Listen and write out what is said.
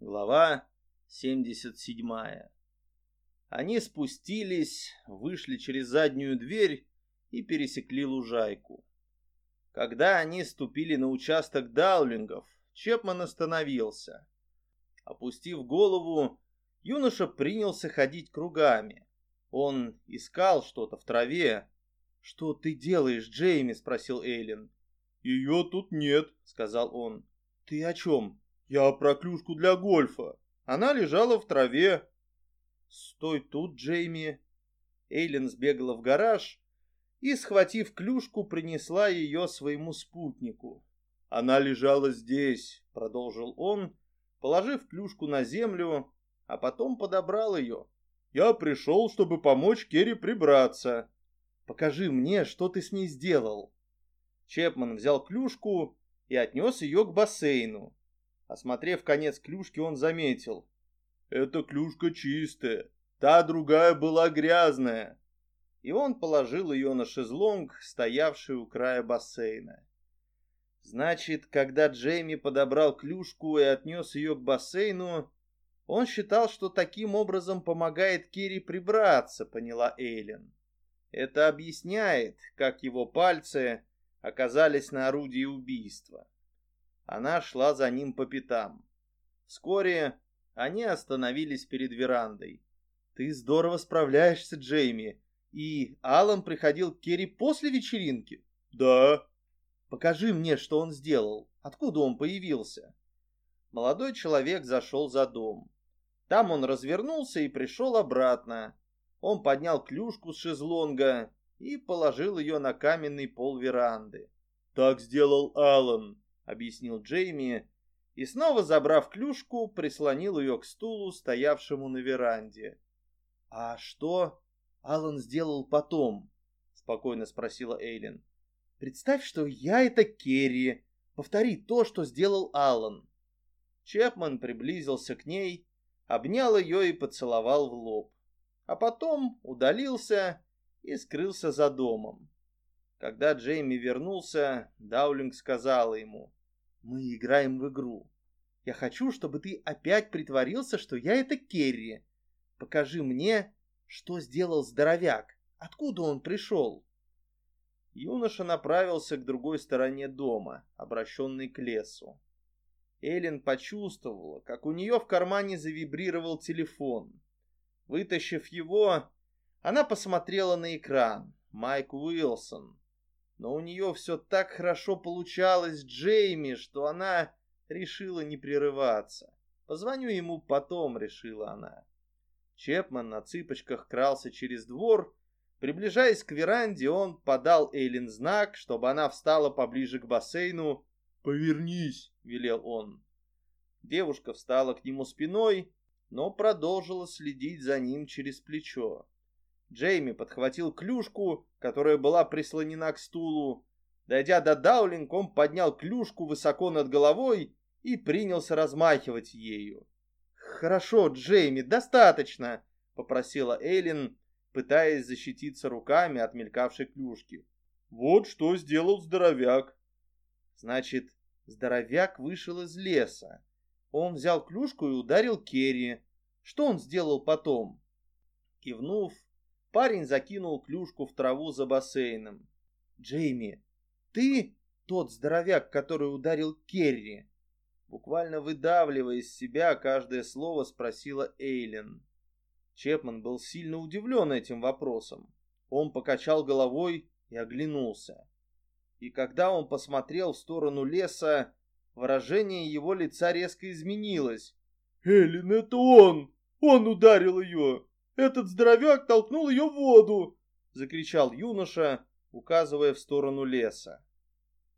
Глава 77. Они спустились, вышли через заднюю дверь и пересекли лужайку. Когда они ступили на участок даулингов, Чепман остановился. Опустив голову, юноша принялся ходить кругами. Он искал что-то в траве. «Что ты делаешь, Джейми?» — спросил Эйлин. «Ее тут нет», — сказал он. «Ты о чем?» «Я про клюшку для гольфа. Она лежала в траве». «Стой тут, Джейми». Эйлин сбегала в гараж и, схватив клюшку, принесла ее своему спутнику. «Она лежала здесь», — продолжил он, положив клюшку на землю, а потом подобрал ее. «Я пришел, чтобы помочь Керри прибраться». «Покажи мне, что ты с ней сделал». Чепман взял клюшку и отнес ее к бассейну. Осмотрев конец клюшки, он заметил. «Эта клюшка чистая, та другая была грязная». И он положил ее на шезлонг, стоявший у края бассейна. Значит, когда Джейми подобрал клюшку и отнес ее к бассейну, он считал, что таким образом помогает Кире прибраться, поняла Эйлин. Это объясняет, как его пальцы оказались на орудии убийства. Она шла за ним по пятам. Вскоре они остановились перед верандой. «Ты здорово справляешься, Джейми. И Алан приходил к Керри после вечеринки?» «Да». «Покажи мне, что он сделал. Откуда он появился?» Молодой человек зашел за дом. Там он развернулся и пришел обратно. Он поднял клюшку с шезлонга и положил ее на каменный пол веранды. «Так сделал Алан», объяснил Джейми, и снова, забрав клюшку, прислонил ее к стулу, стоявшему на веранде. «А что Алан сделал потом?» — спокойно спросила Эйлин. «Представь, что я это Керри. Повтори то, что сделал Алан». Чепман приблизился к ней, обнял ее и поцеловал в лоб, а потом удалился и скрылся за домом. Когда Джейми вернулся, Даулинг сказала ему, мы играем в игру. Я хочу, чтобы ты опять притворился, что я это Керри. Покажи мне, что сделал здоровяк. Откуда он пришел?» Юноша направился к другой стороне дома, обращенной к лесу. Эллен почувствовала, как у нее в кармане завибрировал телефон. Вытащив его, она посмотрела на экран. Майк Уилсон. Но у нее все так хорошо получалось Джейми, что она решила не прерываться. Позвоню ему потом, решила она. Чепман на цыпочках крался через двор. Приближаясь к веранде, он подал Эйлин знак, чтобы она встала поближе к бассейну. «Повернись», — велел он. Девушка встала к нему спиной, но продолжила следить за ним через плечо. Джейми подхватил клюшку, которая была прислонена к стулу. Дойдя до Даулинг, он поднял клюшку высоко над головой и принялся размахивать ею. «Хорошо, Джейми, достаточно», — попросила Эйлин, пытаясь защититься руками от мелькавшей клюшки. «Вот что сделал здоровяк». «Значит, здоровяк вышел из леса. Он взял клюшку и ударил Керри. Что он сделал потом?» Кивнув, Парень закинул клюшку в траву за бассейном. «Джейми, ты тот здоровяк, который ударил Керри?» Буквально выдавливая из себя каждое слово, спросила Эйлен. Чепман был сильно удивлен этим вопросом. Он покачал головой и оглянулся. И когда он посмотрел в сторону леса, выражение его лица резко изменилось. «Эллен, это он! Он ударил ее!» Этот здоровяк толкнул ее в воду!» — закричал юноша, указывая в сторону леса.